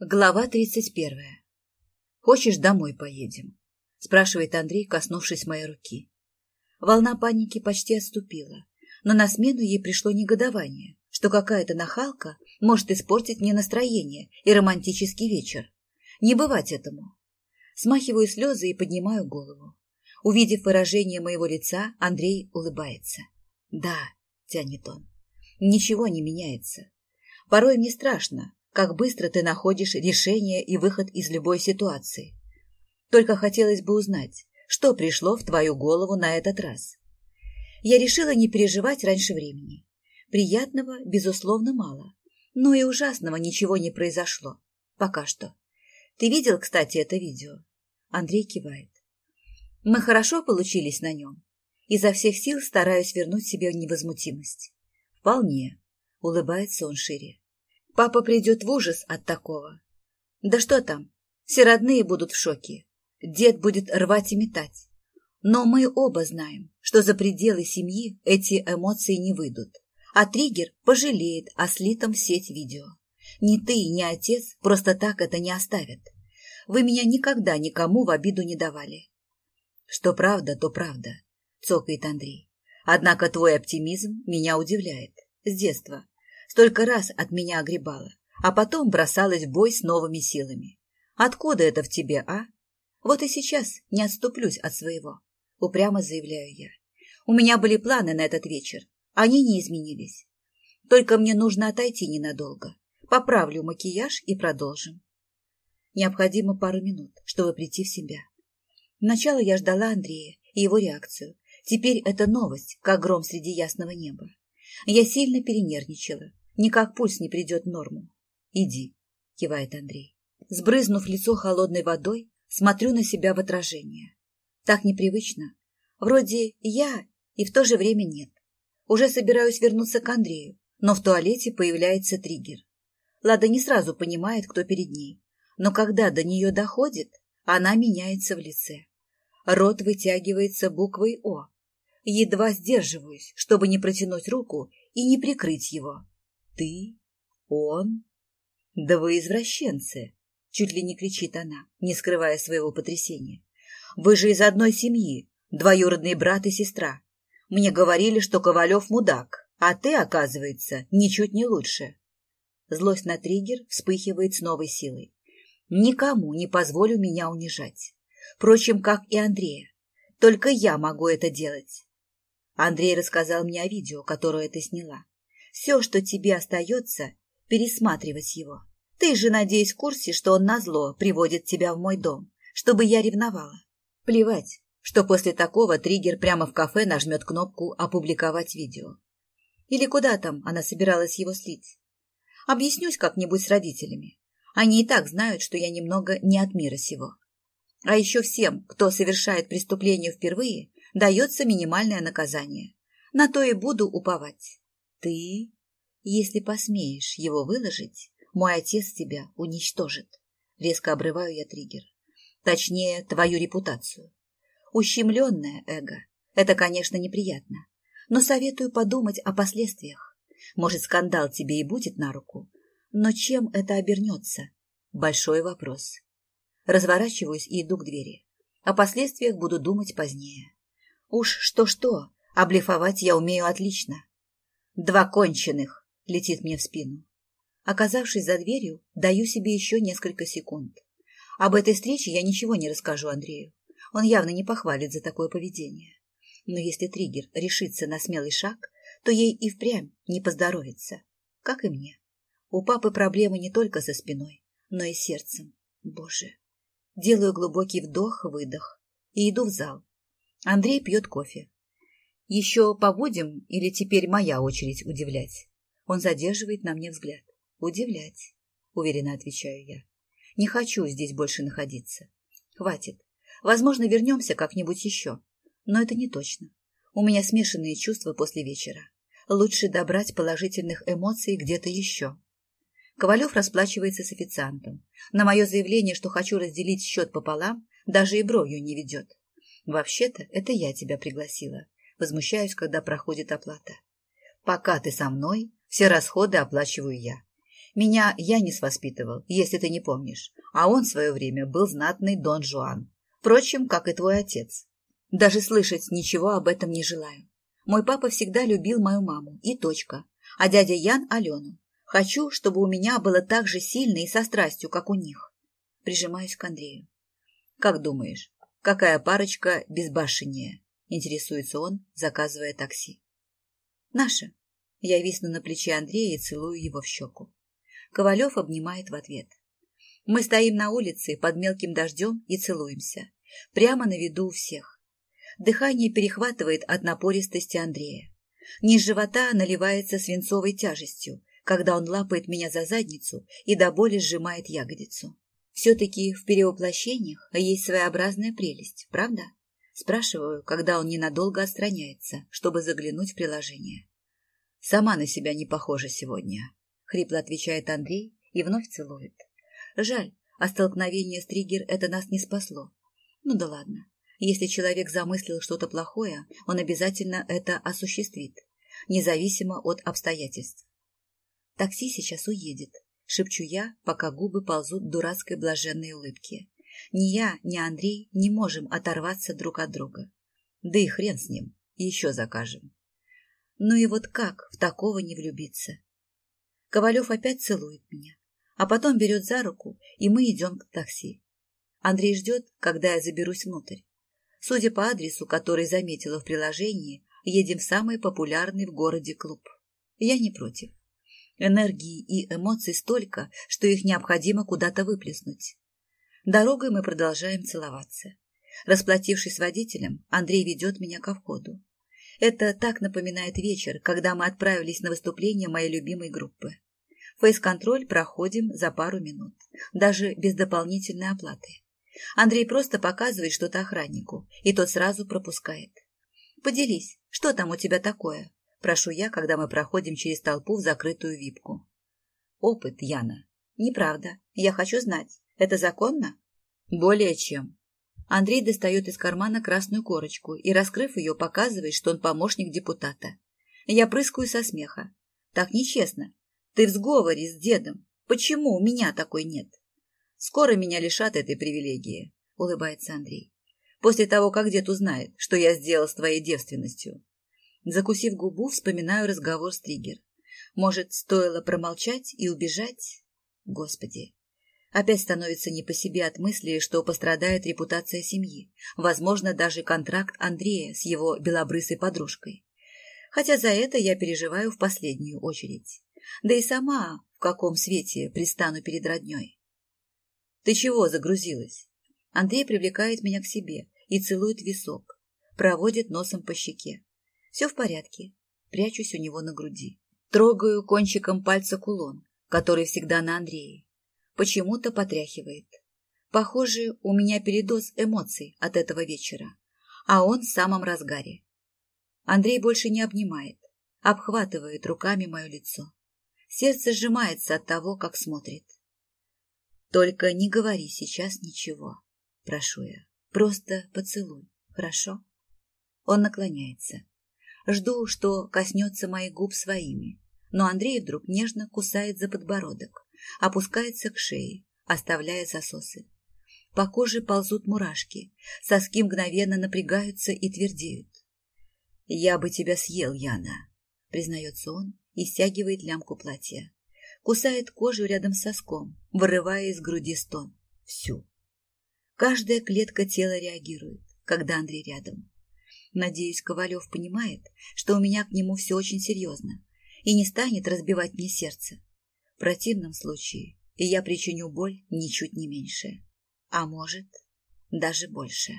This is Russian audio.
Глава тридцать первая. «Хочешь, домой поедем?» — спрашивает Андрей, коснувшись моей руки. Волна паники почти отступила, но на смену ей пришло негодование, что какая-то нахалка может испортить мне настроение и романтический вечер. Не бывать этому. Смахиваю слезы и поднимаю голову. Увидев выражение моего лица, Андрей улыбается. «Да», — тянет он, — «ничего не меняется. Порой мне страшно, как быстро ты находишь решение и выход из любой ситуации. Только хотелось бы узнать, что пришло в твою голову на этот раз. Я решила не переживать раньше времени. Приятного, безусловно, мало. Но и ужасного ничего не произошло. Пока что. Ты видел, кстати, это видео? Андрей кивает. Мы хорошо получились на нем. Изо всех сил стараюсь вернуть себе невозмутимость. Вполне. Улыбается он шире. Папа придет в ужас от такого. Да что там, все родные будут в шоке. Дед будет рвать и метать. Но мы оба знаем, что за пределы семьи эти эмоции не выйдут. А триггер пожалеет о слитом в сеть видео. Ни ты, ни отец просто так это не оставят. Вы меня никогда никому в обиду не давали. Что правда, то правда, цокает Андрей. Однако твой оптимизм меня удивляет. С детства. Столько раз от меня огребала, а потом бросалась в бой с новыми силами. Откуда это в тебе, а? Вот и сейчас не отступлюсь от своего. Упрямо заявляю я. У меня были планы на этот вечер. Они не изменились. Только мне нужно отойти ненадолго. Поправлю макияж и продолжим. Необходимо пару минут, чтобы прийти в себя. Сначала я ждала Андрея и его реакцию. Теперь это новость, как гром среди ясного неба. Я сильно перенервничала, Никак пульс не придет в норму. Иди, кивает Андрей. Сбрызнув лицо холодной водой, смотрю на себя в отражение. Так непривычно. Вроде я, и в то же время нет. Уже собираюсь вернуться к Андрею, но в туалете появляется триггер. Лада не сразу понимает, кто перед ней, но когда до нее доходит, она меняется в лице. Рот вытягивается буквой «О». Едва сдерживаюсь, чтобы не протянуть руку и не прикрыть его. Ты? Он? Да вы извращенцы! Чуть ли не кричит она, не скрывая своего потрясения. Вы же из одной семьи, двоюродный брат и сестра. Мне говорили, что Ковалев мудак, а ты, оказывается, ничуть не лучше. Злость на триггер вспыхивает с новой силой. Никому не позволю меня унижать. Впрочем, как и Андрея. Только я могу это делать. Андрей рассказал мне о видео, которое ты сняла. Все, что тебе остается, пересматривать его. Ты же, надеюсь, в курсе, что он назло приводит тебя в мой дом, чтобы я ревновала. Плевать, что после такого триггер прямо в кафе нажмет кнопку «Опубликовать видео». Или куда там она собиралась его слить. Объяснюсь как-нибудь с родителями. Они и так знают, что я немного не от мира сего. А еще всем, кто совершает преступление впервые, дается минимальное наказание. На то и буду уповать. Ты, если посмеешь его выложить, мой отец тебя уничтожит. Резко обрываю я триггер. Точнее, твою репутацию. Ущемленное эго. Это, конечно, неприятно. Но советую подумать о последствиях. Может, скандал тебе и будет на руку. Но чем это обернется? Большой вопрос. Разворачиваюсь и иду к двери. О последствиях буду думать позднее. Уж что-что, блефовать я умею отлично. «Два конченых!» — летит мне в спину. Оказавшись за дверью, даю себе еще несколько секунд. Об этой встрече я ничего не расскажу Андрею. Он явно не похвалит за такое поведение. Но если триггер решится на смелый шаг, то ей и впрямь не поздоровится. Как и мне. У папы проблемы не только со спиной, но и сердцем. Боже. Делаю глубокий вдох-выдох и иду в зал. Андрей пьет кофе. Еще побудем или теперь моя очередь удивлять? Он задерживает на мне взгляд. Удивлять, уверенно отвечаю я. Не хочу здесь больше находиться. Хватит. Возможно, вернемся как-нибудь еще. Но это не точно. У меня смешанные чувства после вечера. Лучше добрать положительных эмоций где-то еще. Ковалев расплачивается с официантом. На мое заявление, что хочу разделить счет пополам, даже и бровью не ведет. Вообще-то, это я тебя пригласила. Возмущаюсь, когда проходит оплата. Пока ты со мной, все расходы оплачиваю я. Меня Янис воспитывал, если ты не помнишь, а он в свое время был знатный Дон Жуан. Впрочем, как и твой отец. Даже слышать ничего об этом не желаю. Мой папа всегда любил мою маму, и точка, а дядя Ян – Алену. Хочу, чтобы у меня было так же сильно и со страстью, как у них. Прижимаюсь к Андрею. Как думаешь, какая парочка безбашеннее? Интересуется он, заказывая такси. Наша. Я висну на плече Андрея и целую его в щеку. Ковалев обнимает в ответ. Мы стоим на улице под мелким дождем и целуемся. Прямо на виду у всех. Дыхание перехватывает от напористости Андрея. Низ живота наливается свинцовой тяжестью, когда он лапает меня за задницу и до боли сжимает ягодицу. Все-таки в перевоплощениях есть своеобразная прелесть, правда? Спрашиваю, когда он ненадолго отстраняется, чтобы заглянуть в приложение. Сама на себя не похожа сегодня. Хрипло отвечает Андрей и вновь целует. Жаль, а столкновение с триггер это нас не спасло. Ну да ладно. Если человек замыслил что-то плохое, он обязательно это осуществит, независимо от обстоятельств. Такси сейчас уедет, шепчу я, пока губы ползут дурацкой блаженной улыбке. Ни я, ни Андрей не можем оторваться друг от друга. Да и хрен с ним, еще закажем. Ну и вот как в такого не влюбиться? Ковалев опять целует меня, а потом берет за руку, и мы идем к такси. Андрей ждет, когда я заберусь внутрь. Судя по адресу, который заметила в приложении, едем в самый популярный в городе клуб. Я не против. Энергии и эмоций столько, что их необходимо куда-то выплеснуть. Дорогой мы продолжаем целоваться. Расплатившись с водителем, Андрей ведет меня ко входу. Это так напоминает вечер, когда мы отправились на выступление моей любимой группы. Фейс-контроль проходим за пару минут, даже без дополнительной оплаты. Андрей просто показывает что-то охраннику, и тот сразу пропускает. «Поделись, что там у тебя такое?» Прошу я, когда мы проходим через толпу в закрытую випку. «Опыт, Яна. Неправда. Я хочу знать. Это законно?» «Более чем. Андрей достает из кармана красную корочку и, раскрыв ее, показывает, что он помощник депутата. Я прыскаю со смеха. Так нечестно. Ты в сговоре с дедом. Почему у меня такой нет? Скоро меня лишат этой привилегии, улыбается Андрей. После того, как дед узнает, что я сделал с твоей девственностью. Закусив губу, вспоминаю разговор с Триггер. Может, стоило промолчать и убежать? Господи, Опять становится не по себе от мысли, что пострадает репутация семьи, возможно, даже контракт Андрея с его белобрысой подружкой. Хотя за это я переживаю в последнюю очередь. Да и сама в каком свете пристану перед родней. «Ты чего загрузилась?» Андрей привлекает меня к себе и целует висок, проводит носом по щеке. Все в порядке. Прячусь у него на груди. Трогаю кончиком пальца кулон, который всегда на Андрее почему-то потряхивает. Похоже, у меня передоз эмоций от этого вечера, а он в самом разгаре. Андрей больше не обнимает, обхватывает руками мое лицо. Сердце сжимается от того, как смотрит. Только не говори сейчас ничего, прошу я. Просто поцелуй, хорошо? Он наклоняется. Жду, что коснется моих губ своими, но Андрей вдруг нежно кусает за подбородок, опускается к шее, оставляя засосы. По коже ползут мурашки, соски мгновенно напрягаются и твердеют. «Я бы тебя съел, Яна», — признается он и стягивает лямку платья. Кусает кожу рядом с соском, вырывая из груди стон. Всю. Каждая клетка тела реагирует, когда Андрей рядом. Надеюсь, Ковалев понимает, что у меня к нему все очень серьезно и не станет разбивать мне сердце. В противном случае я причиню боль ничуть не меньше, а может, даже больше.